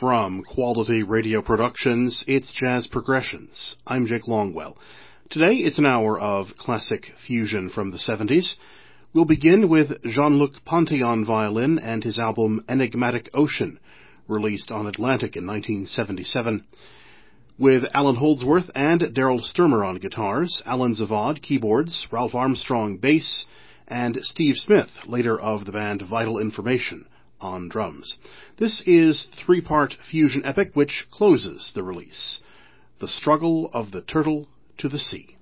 From Quality Radio Productions, it's Jazz Progressions. I'm Jake Longwell. Today it's an hour of classic fusion from the 70s. We'll begin with Jean-Luc Ponty on violin and his album Enigmatic Ocean, released on Atlantic in 1977. With Allan Holdsworth and Daryl Stuermer on guitars, Allan Zavod keyboards, Ralph Armstrong bass, and Steve Smith, later of the band Vital Information, on drums. This is three-part fusion epic which closes the release. The Struggle of the Turtle to the Sea.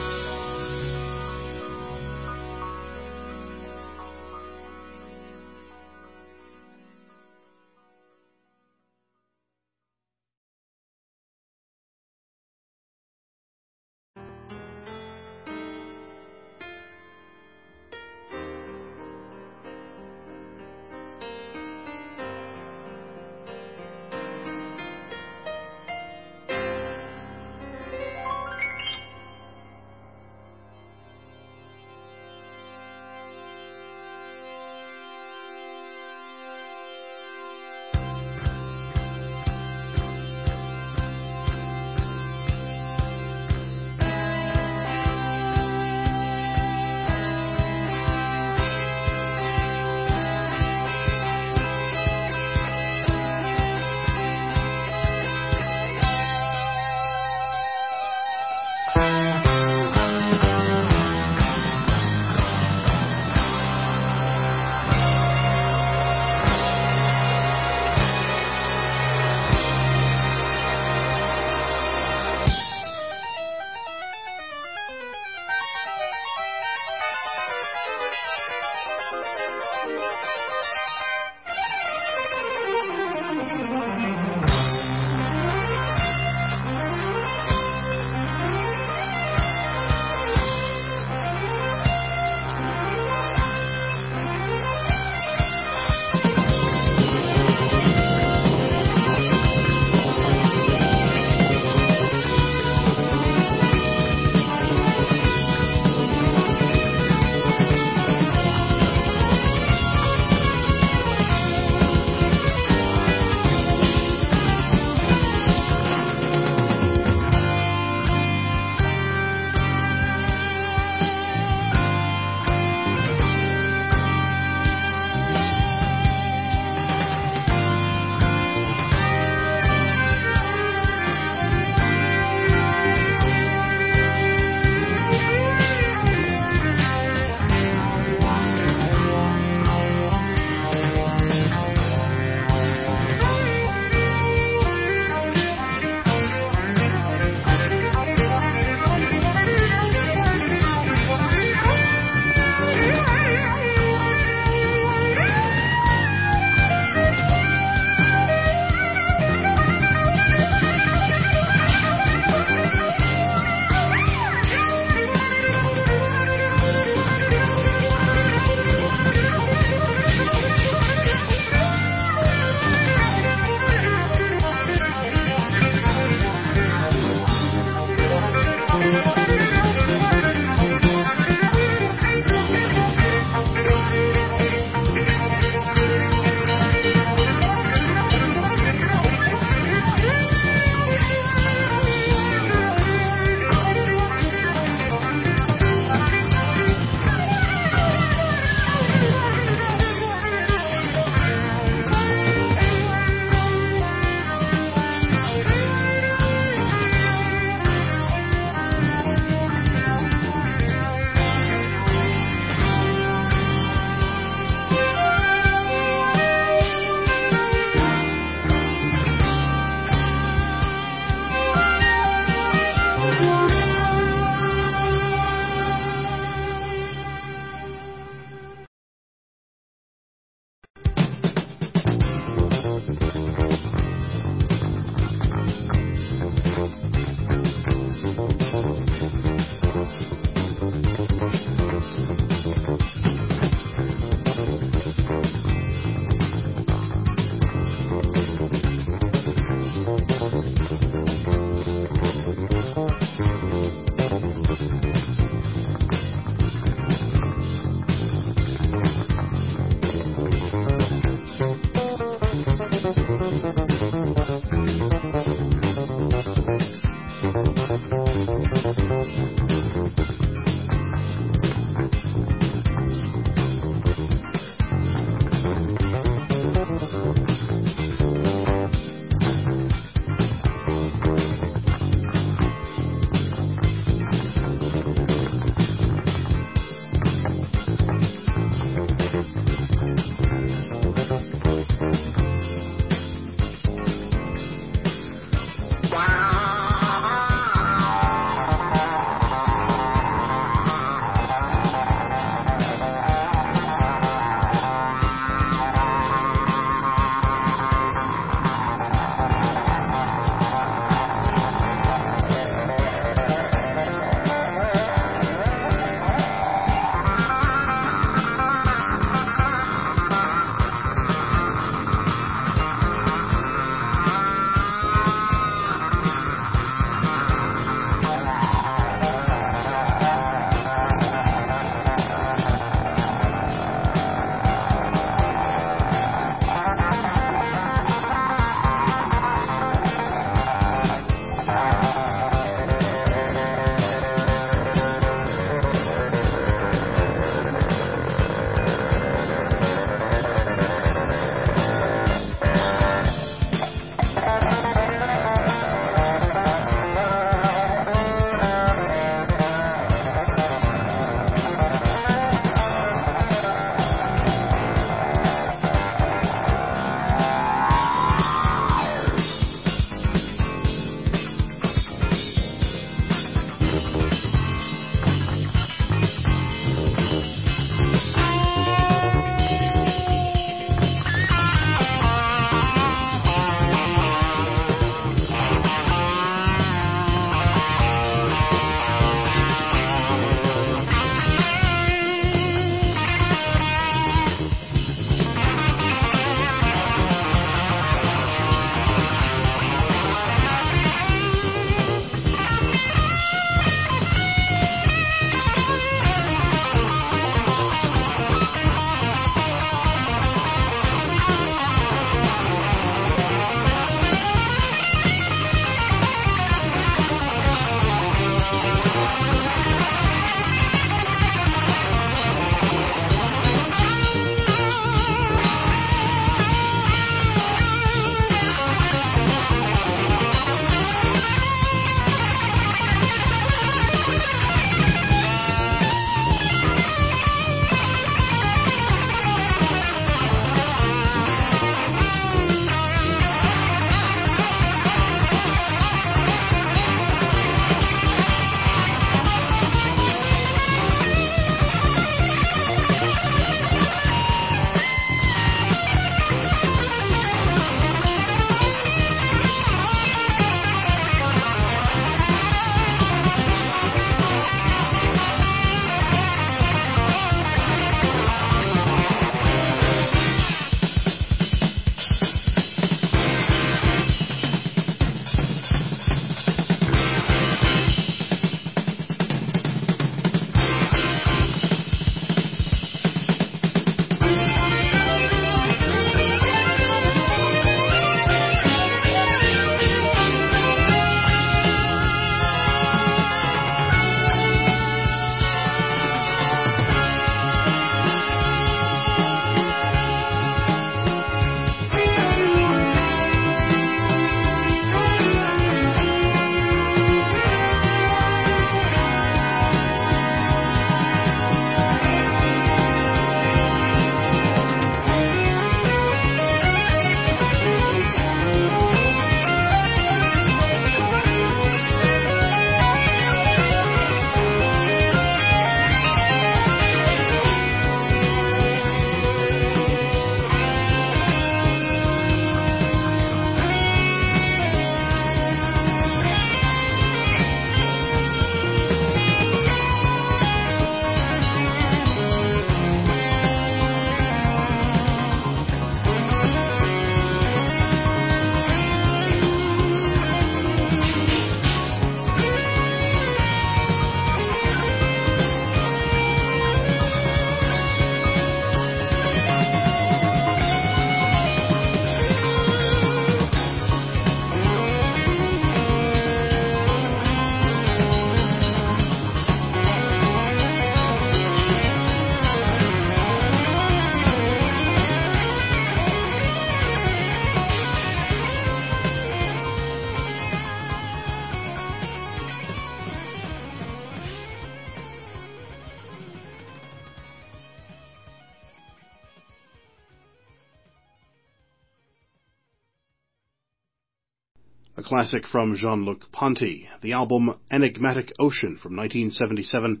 Classic from Jean-Luc Ponty, the album Enigmatic Ocean from 1977,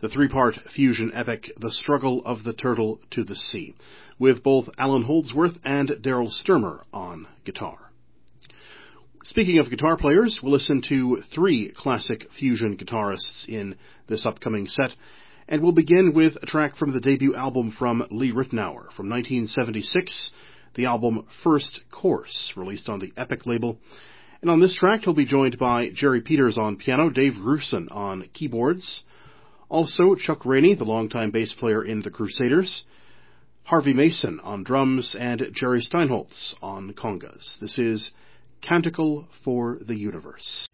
the three-part fusion epic The Struggle of the Turtle to the Sea, with both Allan Holdsworth and Daryl Stuermer on guitar. Speaking of guitar players, we'll listen to three classic fusion guitarists in this upcoming set, and we'll begin with a track from the debut album from Lee Ritenour from 1976, the album First Course, released on the Epic label, and on this track, he'll be joined by Jerry Peters on piano, Dave Grusin on keyboards, also Chuck Rainey, the longtime bass player in the Crusaders, Harvey Mason on drums, and Jerry Steinholtz on congas. This is Canticle for the Universe.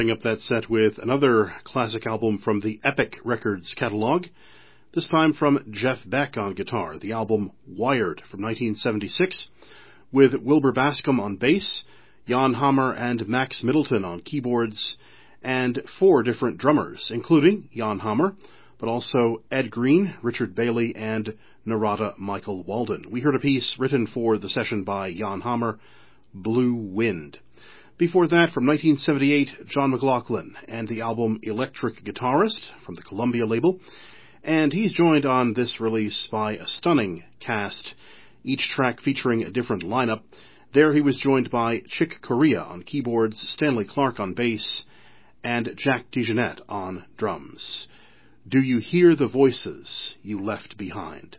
Wrapping up that set with another classic album from the Epic Records catalog, this time from Jeff Beck on guitar, the album Wired from 1976, with Wilbur Bascom on bass, Jan Hammer and Max Middleton on keyboards, and four different drummers, including Jan Hammer, but also Ed Greene, Richard Bailey, and Narada Michael Walden. We heard a piece written for the session by Jan Hammer, Blue Wind. Before that, from 1978, John McLaughlin and the album Electric Guitarist from the Columbia label. And he's joined on this release by a stunning cast, each track featuring a different lineup. There he was joined by Chick Corea on keyboards, Stanley Clarke on bass, and Jack DeJohnette on drums. Do You Hear the Voices You Left Behind?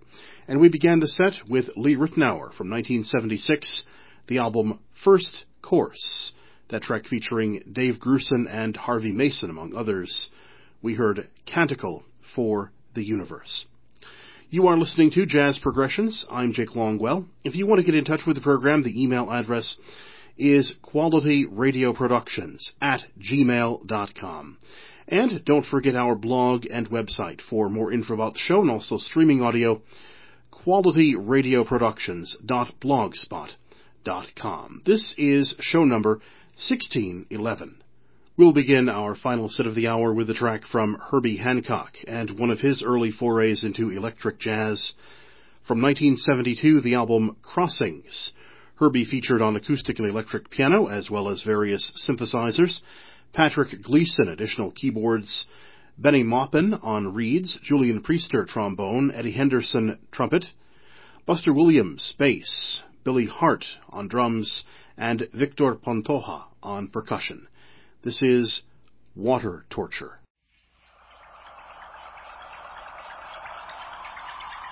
And we began the set with Lee Ritenour from 1976, the album First Course, that track featuring Dave Grusin and Harvey Mason, among others. We heard Canticle for the Universe. You are listening to Jazz Progressions. I'm Jake Longwell. If you want to get in touch with the program, the email address is qualityradioproductions at gmail.com. And don't forget our blog and website for more info about the show and also streaming audio, qualityradioproductions.blogspot.com. This is show number 1611. We'll begin our final set of the hour with a track from Herbie Hancock and one of his early forays into electric jazz. From 1972, the album Crossings. Herbie featured on acoustic and electric piano as well as various synthesizers. Patrick Gleason, additional keyboards. Bennie Maupin on reeds. Julian Priester, trombone. Eddie Henderson, trumpet. Buster Williams, bass. Billy Hart on drums and Victor Pantoja on percussion. This is Water Torture.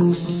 Group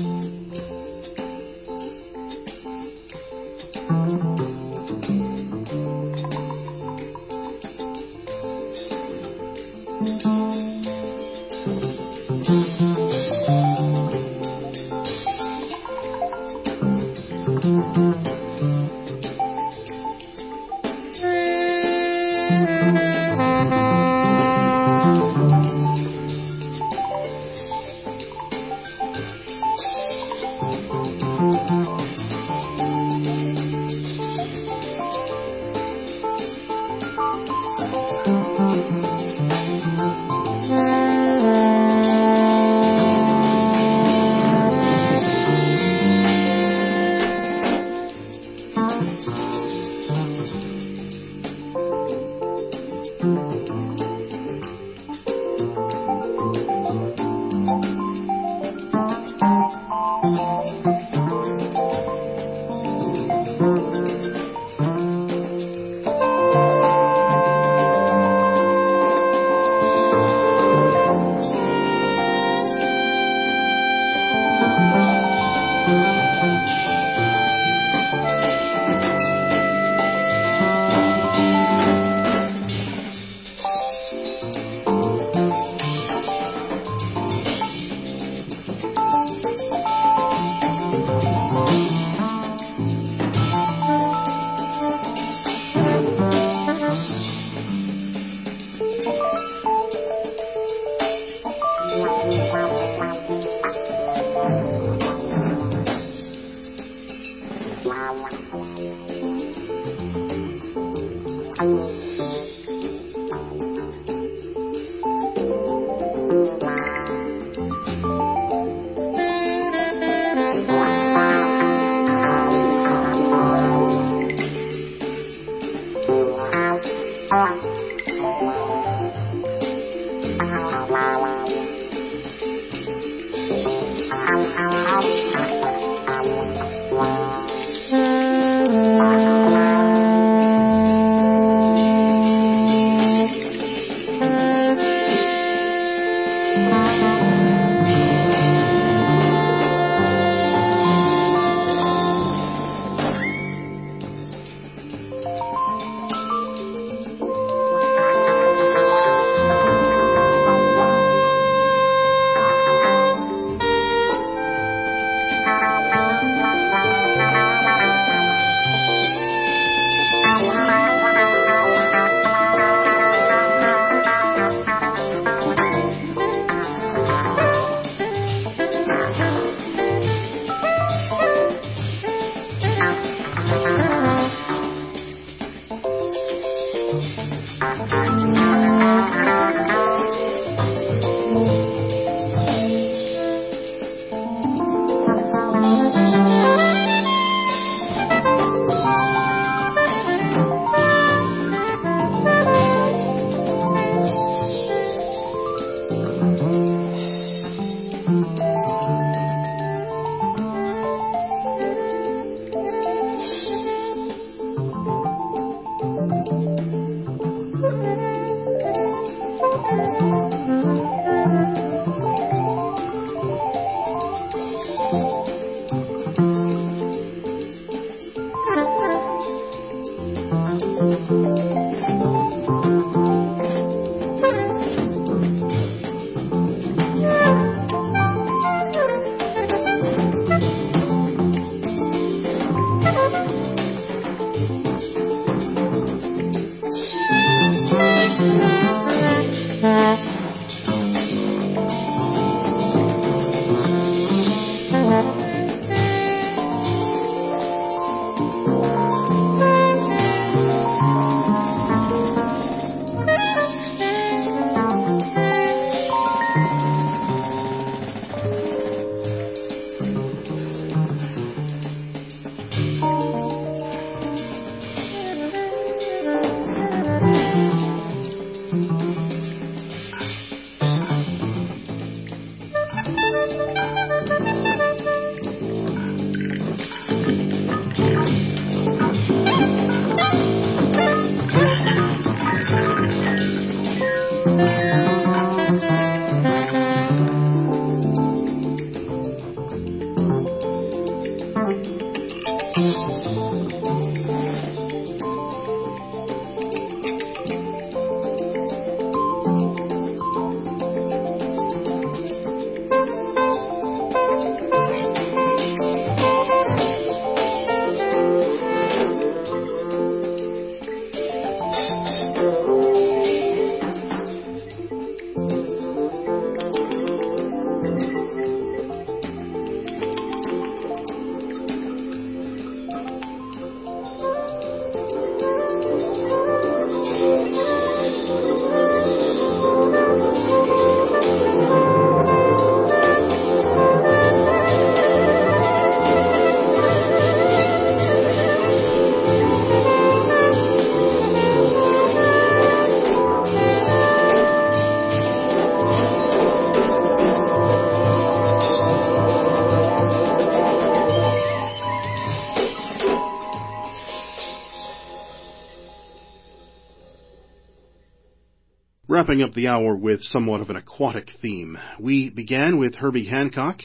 Wrapping up the hour with somewhat of an aquatic theme. We began with Herbie Hancock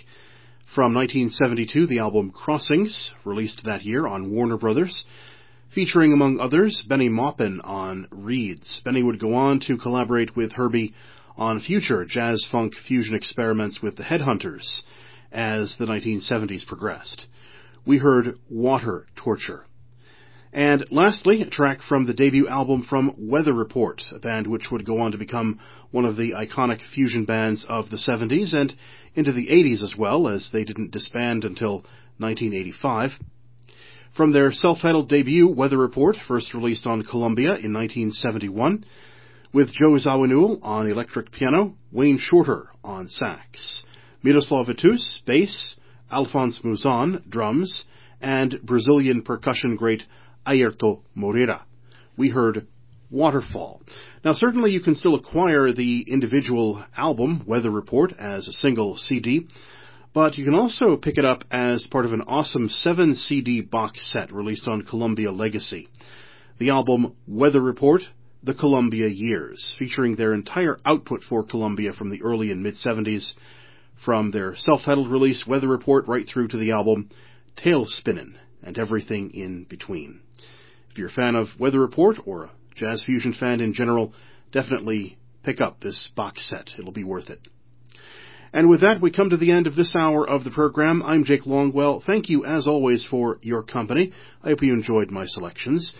from 1972, the album Crossings, released that year on Warner Brothers, featuring among others Bennie Maupin on reeds. Bennie would go on to collaborate with Herbie on future jazz funk fusion experiments with the Headhunters as the 1970s progressed. We heard Water Torture. And lastly, a track from the debut album from Weather Report, a band which would go on to become one of the iconic fusion bands of the 70s and into the 80s as well, as they didn't disband until 1985. From their self-titled debut, Weather Report, first released on Columbia in 1971, with Joe Zawinul on electric piano, Wayne Shorter on sax, Miroslav Vitous, bass, Alphonse Mouzon, drums, and Brazilian percussion great Airto Moreira. We heard Waterfall. Now, certainly you can still acquire the individual album, Weather Report, as a single CD, but you can also pick it up as part of an awesome 7 CD box set released on Columbia Legacy. The album Weather Report, The Columbia Years, featuring their entire output for Columbia from the early and mid 70s, from their self-titled release Weather Report right through to the album Tailspinnin' and everything in between. If you're a fan of Weather Report or a jazz fusion fan in general, definitely pick up this box set. It'll be worth it. And with that, we come to the end of this hour of the program. I'm Jake Longwell. Thank you, as always, for your company. I hope you enjoyed my selections.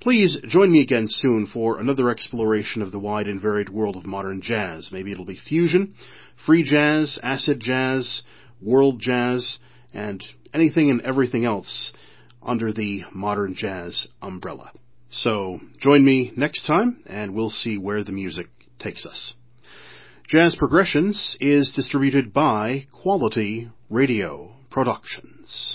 Please join me again soon for another exploration of the wide and varied world of modern jazz. Maybe it'll be fusion, free jazz, acid jazz, world jazz, and anything and everything else under the modern jazz umbrella. So join me next time and we'll see where the music takes us. Jazz Progressions is distributed by Quality Radio Productions.